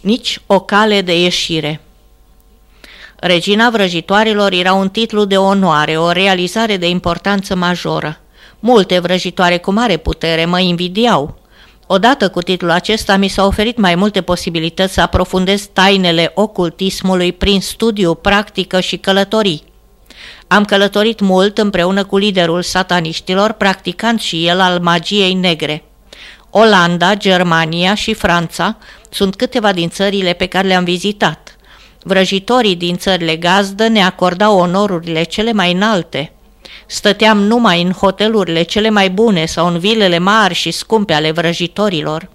nici o cale de ieșire. Regina vrăjitoarelor era un titlu de onoare, o realizare de importanță majoră. Multe vrăjitoare cu mare putere mă invidiau. Odată cu titlul acesta mi s-au oferit mai multe posibilități să aprofundez tainele ocultismului prin studiu, practică și călătorii. Am călătorit mult împreună cu liderul sataniștilor, practicant și el al magiei negre. Olanda, Germania și Franța sunt câteva din țările pe care le-am vizitat. Vrăjitorii din țările gazdă ne acordau onorurile cele mai înalte. Stăteam numai în hotelurile cele mai bune sau în vilele mari și scumpe ale vrăjitorilor.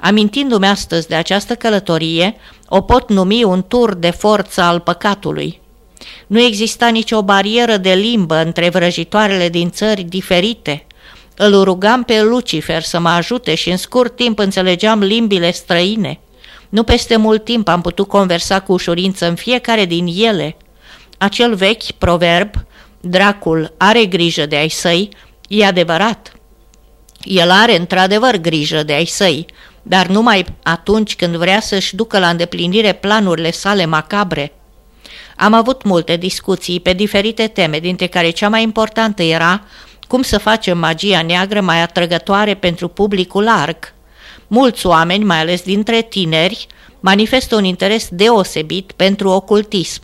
Amintindu-mi astăzi de această călătorie, o pot numi un tur de forță al păcatului. Nu exista nicio barieră de limbă între vrăjitoarele din țări diferite. Îl rugam pe Lucifer să mă ajute și în scurt timp înțelegeam limbile străine. Nu peste mult timp am putut conversa cu ușurință în fiecare din ele. Acel vechi proverb, dracul are grijă de ai săi, e adevărat. El are într-adevăr grijă de ai săi, dar numai atunci când vrea să-și ducă la îndeplinire planurile sale macabre. Am avut multe discuții pe diferite teme, dintre care cea mai importantă era cum să facem magia neagră mai atrăgătoare pentru publicul larg. Mulți oameni, mai ales dintre tineri, manifestă un interes deosebit pentru ocultism.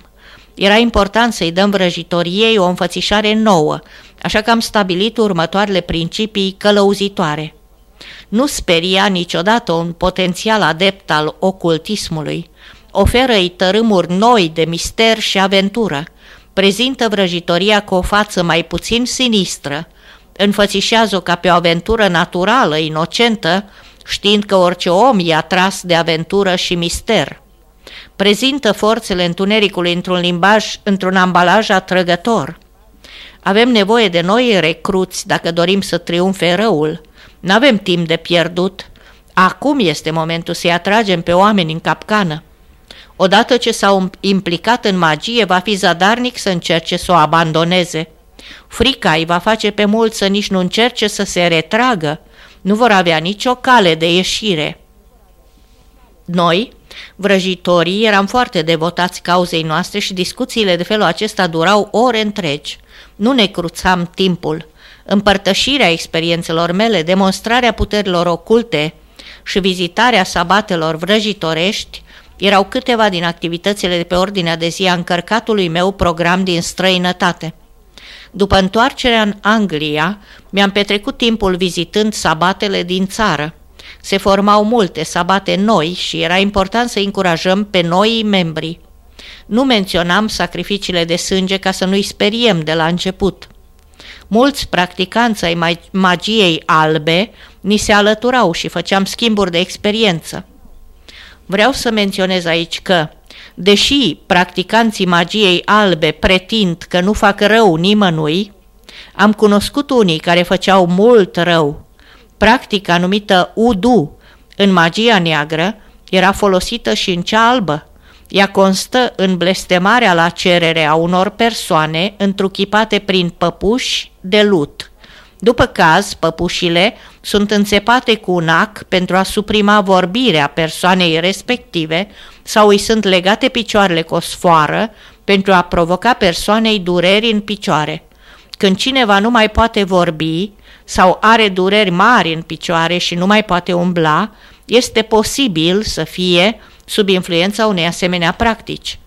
Era important să-i dăm vrăjitoriei o înfățișare nouă, așa că am stabilit următoarele principii călăuzitoare. Nu speria niciodată un potențial adept al ocultismului, oferă-i tărâmuri noi de mister și aventură, prezintă vrăjitoria cu o față mai puțin sinistră, înfățișează-o ca pe o aventură naturală, inocentă, știind că orice om e atras de aventură și mister. Prezintă forțele întunericului într-un limbaj, într-un ambalaj atrăgător. Avem nevoie de noi recruți dacă dorim să triumfe răul. Nu avem timp de pierdut. Acum este momentul să-i atragem pe oameni în capcană. Odată ce s-au implicat în magie, va fi zadarnic să încerce să o abandoneze. Frica îi va face pe mulți să nici nu încerce să se retragă, nu vor avea nicio cale de ieșire. Noi, vrăjitorii, eram foarte devotați cauzei noastre și discuțiile de felul acesta durau ore întregi. Nu ne cruțam timpul. Împărtășirea experiențelor mele, demonstrarea puterilor oculte și vizitarea sabatelor vrăjitorești erau câteva din activitățile de pe ordinea de zi a încărcatului meu program din străinătate. După întoarcerea în Anglia, mi-am petrecut timpul vizitând sabatele din țară. Se formau multe sabate noi și era important să încurajăm pe noi membri. Nu menționam sacrificiile de sânge ca să nu-i speriem de la început. Mulți practicanți ai magiei albe ni se alăturau și făceam schimburi de experiență. Vreau să menționez aici că, deși practicanții magiei albe pretind că nu fac rău nimănui, am cunoscut unii care făceau mult rău. Practica numită Udu în magia neagră era folosită și în cea albă. Ea constă în blestemarea la cerere a unor persoane întruchipate prin păpuși de lut. După caz, păpușile sunt înțepate cu un ac pentru a suprima vorbirea persoanei respective sau îi sunt legate picioarele cu o sfoară pentru a provoca persoanei dureri în picioare. Când cineva nu mai poate vorbi sau are dureri mari în picioare și nu mai poate umbla, este posibil să fie sub influența unei asemenea practici.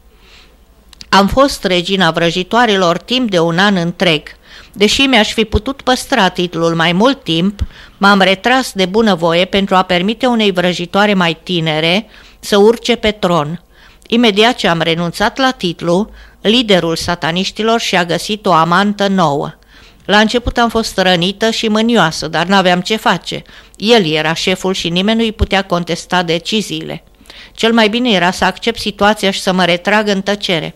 Am fost regina vrăjitoarelor timp de un an întreg – Deși mi-aș fi putut păstra titlul mai mult timp, m-am retras de bunăvoie pentru a permite unei vrăjitoare mai tinere să urce pe tron. Imediat ce am renunțat la titlu, liderul sataniștilor și-a găsit o amantă nouă. La început am fost rănită și mânioasă, dar n-aveam ce face. El era șeful și nimeni nu-i putea contesta deciziile. Cel mai bine era să accept situația și să mă retrag în tăcere.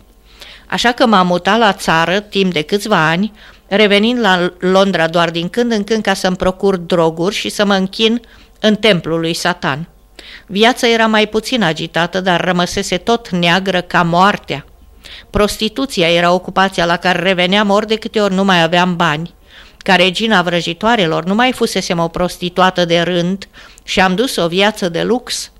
Așa că m-am mutat la țară timp de câțiva ani, revenind la Londra doar din când în când ca să-mi procur droguri și să mă închin în templul lui Satan. Viața era mai puțin agitată, dar rămăsese tot neagră ca moartea. Prostituția era ocupația la care reveneam ori de câte ori nu mai aveam bani. Ca regina vrăjitoarelor nu mai fusesem o prostituată de rând și am dus o viață de lux.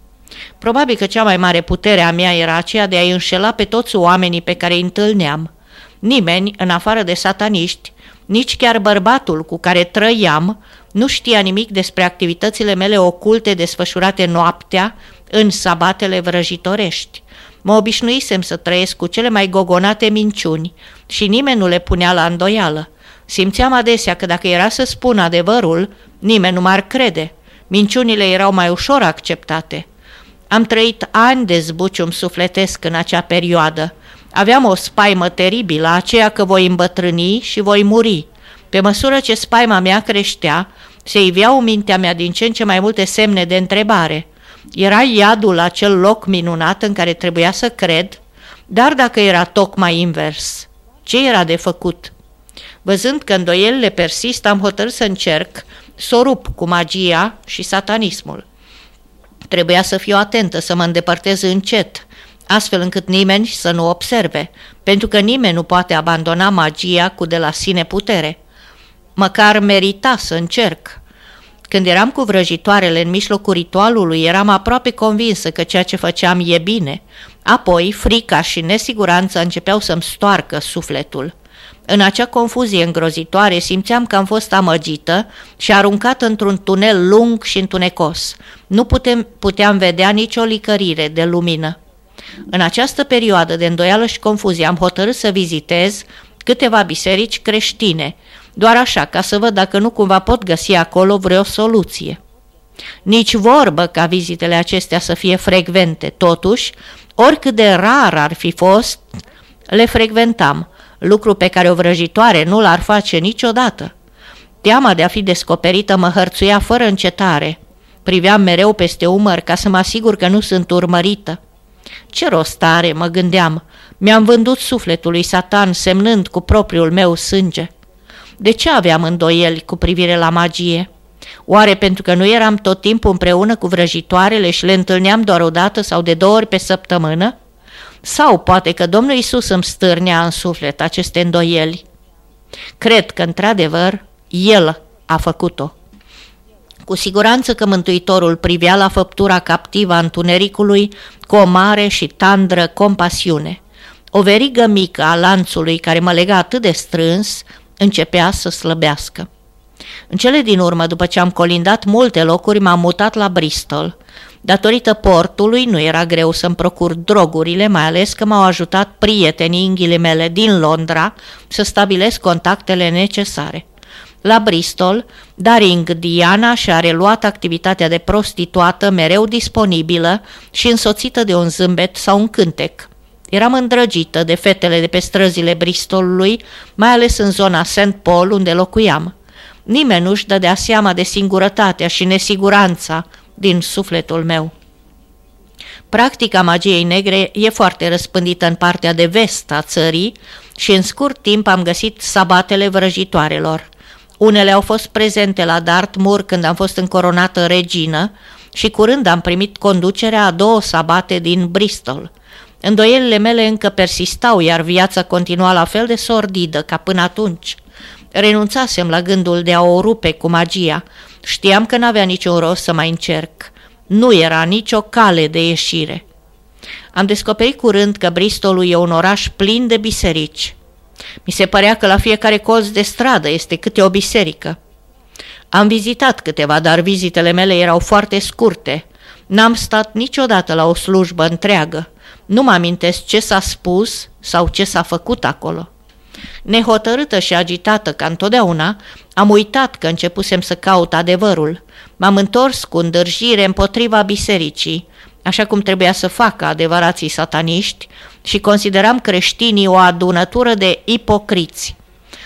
Probabil că cea mai mare putere a mea era aceea de a-i înșela pe toți oamenii pe care îi întâlneam. Nimeni, în afară de sataniști, nici chiar bărbatul cu care trăiam, nu știa nimic despre activitățile mele oculte desfășurate noaptea în sabatele vrăjitorești. Mă obișnuisem să trăiesc cu cele mai gogonate minciuni și nimeni nu le punea la îndoială. Simțeam adesea că dacă era să spun adevărul, nimeni nu m-ar crede. Minciunile erau mai ușor acceptate. Am trăit ani de zbucium sufletesc în acea perioadă. Aveam o spaimă teribilă, aceea că voi îmbătrâni și voi muri. Pe măsură ce spaima mea creștea, se iveau mintea mea din ce în ce mai multe semne de întrebare. Era iadul acel loc minunat în care trebuia să cred, dar dacă era tocmai invers, ce era de făcut? Văzând că îndoielile persistă, am hotărât să încerc să o rup cu magia și satanismul. Trebuia să fiu atentă, să mă îndepărtez încet, astfel încât nimeni să nu observe, pentru că nimeni nu poate abandona magia cu de la sine putere. Măcar merita să încerc. Când eram cu vrăjitoarele în mijlocul ritualului, eram aproape convinsă că ceea ce făceam e bine. Apoi, frica și nesiguranța începeau să-mi stoarcă sufletul. În acea confuzie îngrozitoare simțeam că am fost amăgită și aruncată într-un tunel lung și întunecos. Nu putem, puteam vedea nicio licărire de lumină. În această perioadă de îndoială și confuzie am hotărât să vizitez câteva biserici creștine, doar așa, ca să văd dacă nu cumva pot găsi acolo vreo soluție. Nici vorbă ca vizitele acestea să fie frecvente, totuși, oricât de rar ar fi fost, le frecventam, lucru pe care o vrăjitoare nu l-ar face niciodată. Teama de a fi descoperită mă hărțuia fără încetare. Priveam mereu peste umăr ca să mă asigur că nu sunt urmărită. Ce rost are, mă gândeam, mi-am vândut sufletul lui Satan semnând cu propriul meu sânge. De ce aveam îndoieli cu privire la magie? Oare pentru că nu eram tot timpul împreună cu vrăjitoarele și le întâlneam doar o dată sau de două ori pe săptămână? Sau poate că Domnul Isus îmi stârnea în suflet aceste îndoieli? Cred că, într-adevăr, El a făcut-o. Cu siguranță că Mântuitorul privea la făptura captivă a întunericului cu o mare și tandră compasiune. O verigă mică a lanțului care mă lega atât de strâns începea să slăbească. În cele din urmă, după ce am colindat multe locuri, m-am mutat la Bristol. Datorită portului, nu era greu să-mi procur drogurile, mai ales că m-au ajutat prietenii în mele din Londra să stabilesc contactele necesare. La Bristol, Daring Diana și-a reluat activitatea de prostituată mereu disponibilă și însoțită de un zâmbet sau un cântec. Eram îndrăgită de fetele de pe străzile Bristolului, mai ales în zona St. Paul, unde locuiam. Nimeni nu-și dădea seama de singurătatea și nesiguranța din sufletul meu. Practica magiei negre e foarte răspândită în partea de vest a țării și în scurt timp am găsit sabatele vrăjitoarelor. Unele au fost prezente la Dartmoor când am fost încoronată regină și curând am primit conducerea a două sabate din Bristol. Îndoielile mele încă persistau, iar viața continua la fel de sordidă ca până atunci. Renunțasem la gândul de a o rupe cu magia. Știam că n-avea niciun rost să mai încerc. Nu era nicio cale de ieșire. Am descoperit curând că Bristolul e un oraș plin de biserici. Mi se părea că la fiecare colț de stradă este câte o biserică. Am vizitat câteva, dar vizitele mele erau foarte scurte. N-am stat niciodată la o slujbă întreagă. Nu mă amintesc ce s-a spus sau ce s-a făcut acolo. Nehotărâtă și agitată ca întotdeauna, am uitat că începusem să caut adevărul. M-am întors cu îndârjire împotriva bisericii, așa cum trebuia să facă adevărații sataniști, și consideram creștinii o adunătură de ipocriți.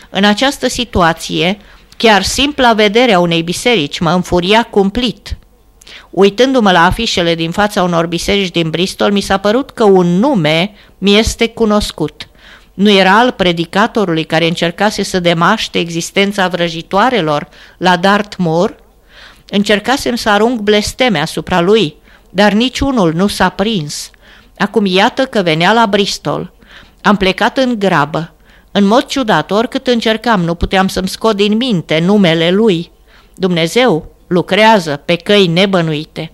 În această situație, chiar simpla vedere a unei biserici mă înfuria cumplit. Uitându-mă la afișele din fața unor biserici din Bristol, mi s-a părut că un nume mi este cunoscut. Nu era al predicatorului care încercase să demaște existența vrăjitoarelor la Dartmoor? Încercasem să arunc blesteme asupra lui, dar niciunul nu s-a prins. Acum iată că venea la Bristol. Am plecat în grabă. În mod ciudat, oricât încercam, nu puteam să-mi scot din minte numele lui. Dumnezeu lucrează pe căi nebănuite.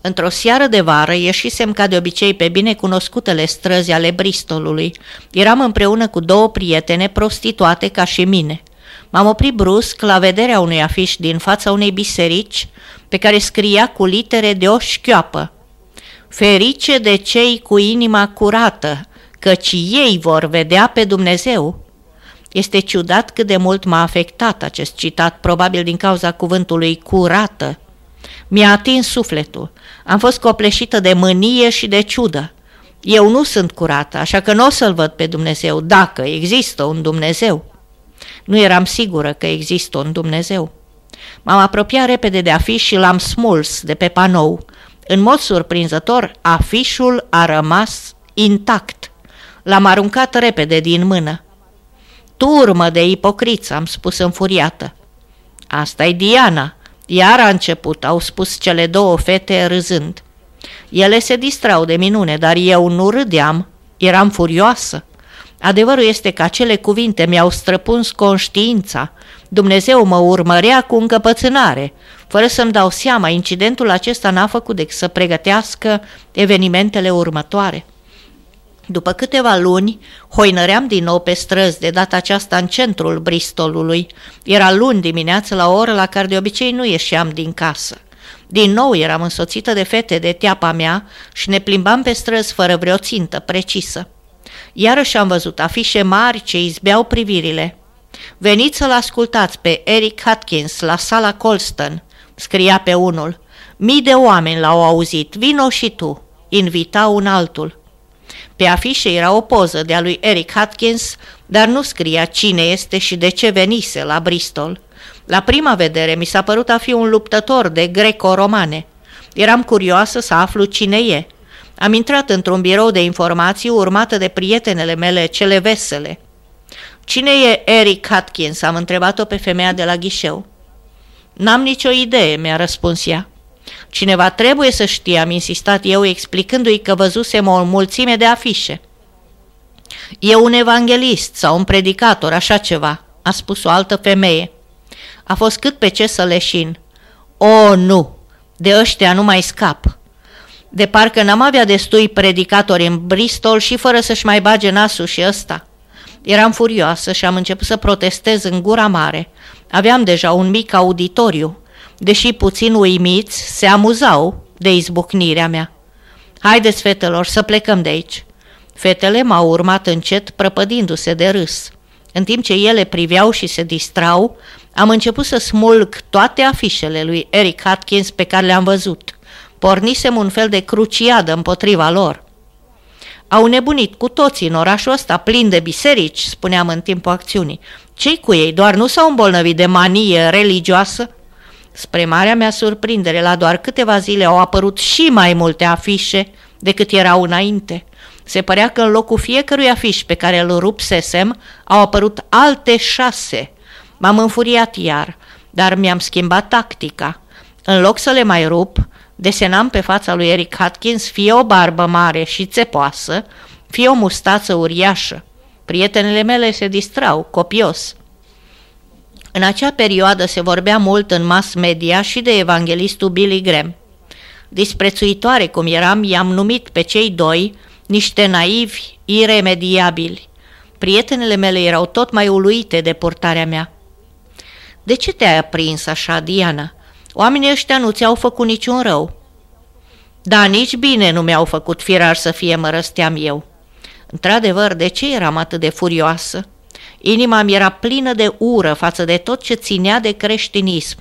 Într-o seară de vară ieșisem ca de obicei pe bine cunoscutele străzi ale Bristolului. Eram împreună cu două prietene prostituate ca și mine. M-am oprit brusc la vederea unui afiș din fața unei biserici pe care scria cu litere de o șchioapă. Ferice de cei cu inima curată, căci ei vor vedea pe Dumnezeu. Este ciudat cât de mult m-a afectat acest citat, probabil din cauza cuvântului curată. Mi-a atins sufletul. Am fost copleșită de mânie și de ciudă. Eu nu sunt curată, așa că nu o să-L văd pe Dumnezeu, dacă există un Dumnezeu. Nu eram sigură că există un Dumnezeu. M-am apropiat repede de afiș și l-am smuls de pe panou. În mod surprinzător, afișul a rămas intact. L-am aruncat repede din mână. Turmă de ipocriți, am spus înfuriată. asta e Diana. Iar a început, au spus cele două fete râzând. Ele se distrau de minune, dar eu nu râdeam, eram furioasă. Adevărul este că acele cuvinte mi-au străpuns conștiința. Dumnezeu mă urmărea cu încăpățânare. Fără să-mi dau seama, incidentul acesta n-a făcut decât să pregătească evenimentele următoare. După câteva luni, hoinăream din nou pe străzi, de data aceasta în centrul Bristolului. Era luni dimineață la o oră la care de obicei nu ieșeam din casă. Din nou eram însoțită de fete de teapa mea și ne plimbam pe străzi fără vreo țintă precisă. Iarăși am văzut afișe mari ce izbeau privirile. Veniți să-l ascultați pe Eric Hutkins la sala Colston, scria pe unul. Mii de oameni l-au auzit, vino și tu, invita un altul. Pe afișe era o poză de a lui Eric Hutkins, dar nu scria cine este și de ce venise la Bristol. La prima vedere mi s-a părut a fi un luptător de greco-romane. Eram curioasă să aflu cine e. Am intrat într-un birou de informații urmată de prietenele mele cele vesele. Cine e Eric Hutkins?" am întrebat-o pe femeia de la ghișeu. N-am nicio idee," mi-a răspuns ea. Cineva trebuie să știe, am insistat eu, explicându-i că văzusem o mulțime de afișe. E un evanghelist sau un predicator, așa ceva, a spus o altă femeie. A fost cât pe ce să leșin. O, nu, de ăștia nu mai scap. De parcă n-am avea destui predicatori în Bristol și fără să-și mai bage nasul și ăsta. Eram furioasă și am început să protestez în gura mare. Aveam deja un mic auditoriu deși puțin uimiți, se amuzau de izbucnirea mea. Haideți, fetelor, să plecăm de aici. Fetele m-au urmat încet, prăpădindu-se de râs. În timp ce ele priveau și se distrau, am început să smulg toate afișele lui Eric Atkins pe care le-am văzut. Pornisem un fel de cruciadă împotriva lor. Au nebunit cu toții în orașul ăsta plin de biserici, spuneam în timpul acțiunii. Cei cu ei doar nu s-au îmbolnăvit de manie religioasă? Spre marea mea surprindere, la doar câteva zile au apărut și mai multe afișe decât erau înainte. Se părea că în locul fiecărui afiș pe care îl rupsesem au apărut alte șase. M-am înfuriat iar, dar mi-am schimbat tactica. În loc să le mai rup, desenam pe fața lui Eric Hatkins fie o barbă mare și țepoasă, fie o mustață uriașă. Prietenele mele se distrau, copios. În acea perioadă se vorbea mult în mass media și de evanghelistul Billy Graham. Disprețuitoare cum eram, i-am numit pe cei doi niște naivi iremediabili. Prietenele mele erau tot mai uluite de purtarea mea. De ce te-ai aprins așa, Diana? Oamenii ăștia nu ți-au făcut niciun rău. Da, nici bine nu mi-au făcut firar să fie, mă răsteam eu. Într-adevăr, de ce eram atât de furioasă? Inima mi era plină de ură față de tot ce ținea de creștinism.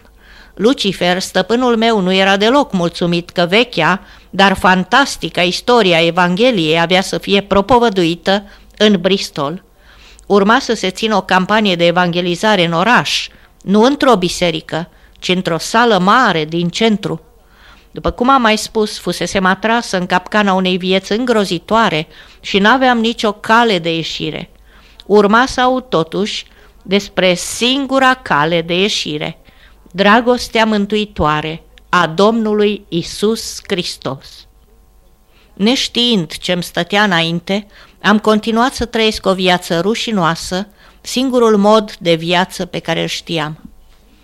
Lucifer, stăpânul meu, nu era deloc mulțumit că vechea, dar fantastică istoria Evangheliei avea să fie propovăduită în Bristol. Urma să se țină o campanie de evangelizare în oraș, nu într-o biserică, ci într-o sală mare din centru. După cum am mai spus, fusesem atrasă în capcana unei vieți îngrozitoare și n-aveam nicio cale de ieșire urma să aud totuși despre singura cale de ieșire, dragostea mântuitoare a Domnului Isus Hristos. Neștiind ce-mi stătea înainte, am continuat să trăiesc o viață rușinoasă, singurul mod de viață pe care îl știam.